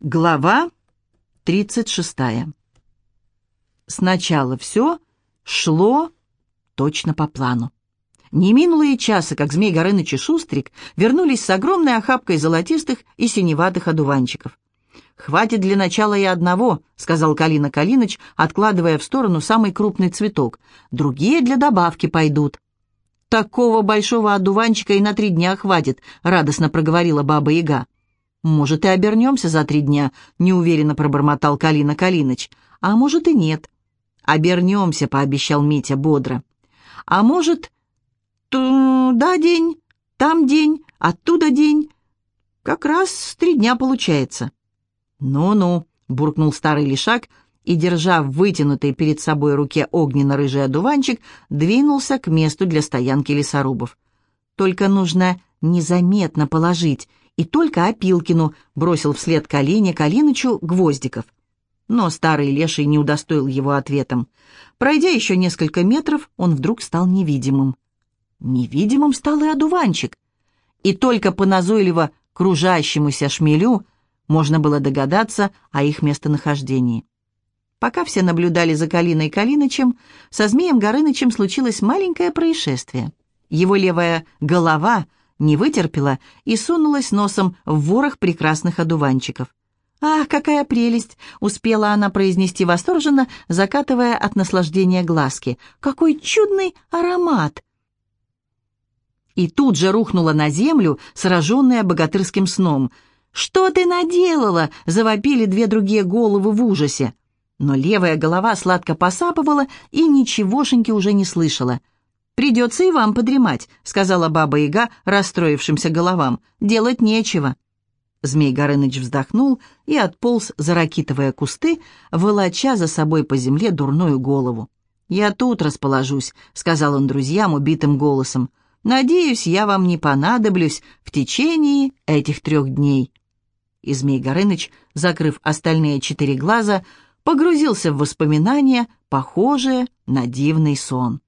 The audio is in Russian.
Глава 36. Сначала все шло точно по плану. Не минуло и часа, как Змей Горыныч и Шустрик вернулись с огромной охапкой золотистых и синеватых одуванчиков. «Хватит для начала и одного», — сказал Калина Калиныч, откладывая в сторону самый крупный цветок. «Другие для добавки пойдут». «Такого большого одуванчика и на три дня хватит», — радостно проговорила Баба-Яга. «Может, и обернемся за три дня», — неуверенно пробормотал Калина Калиныч. «А может, и нет». «Обернемся», — пообещал Митя бодро. «А может, туда день, там день, оттуда день. Как раз три дня получается». «Ну-ну», — буркнул старый лишак и, держа в вытянутой перед собой руке огненно-рыжий одуванчик, двинулся к месту для стоянки лесорубов. «Только нужно незаметно положить и только Опилкину бросил вслед Калине Калинычу Гвоздиков. Но старый леший не удостоил его ответом. Пройдя еще несколько метров, он вдруг стал невидимым. Невидимым стал и одуванчик. И только по назойливо кружащемуся шмелю можно было догадаться о их местонахождении. Пока все наблюдали за Калиной Калинычем, со Змеем Горынычем случилось маленькое происшествие. Его левая голова — не вытерпела и сунулась носом в ворох прекрасных одуванчиков. «Ах, какая прелесть!» — успела она произнести восторженно, закатывая от наслаждения глазки. «Какой чудный аромат!» И тут же рухнула на землю, сраженная богатырским сном. «Что ты наделала?» — завопили две другие головы в ужасе. Но левая голова сладко посапывала и ничегошеньки уже не слышала — «Придется и вам подремать», — сказала Баба-Яга расстроившимся головам. «Делать нечего». Змей Горыныч вздохнул и отполз за ракитовые кусты, волоча за собой по земле дурную голову. «Я тут расположусь», — сказал он друзьям убитым голосом. «Надеюсь, я вам не понадоблюсь в течение этих трех дней». И Змей Горыныч, закрыв остальные четыре глаза, погрузился в воспоминания, похожие на дивный сон.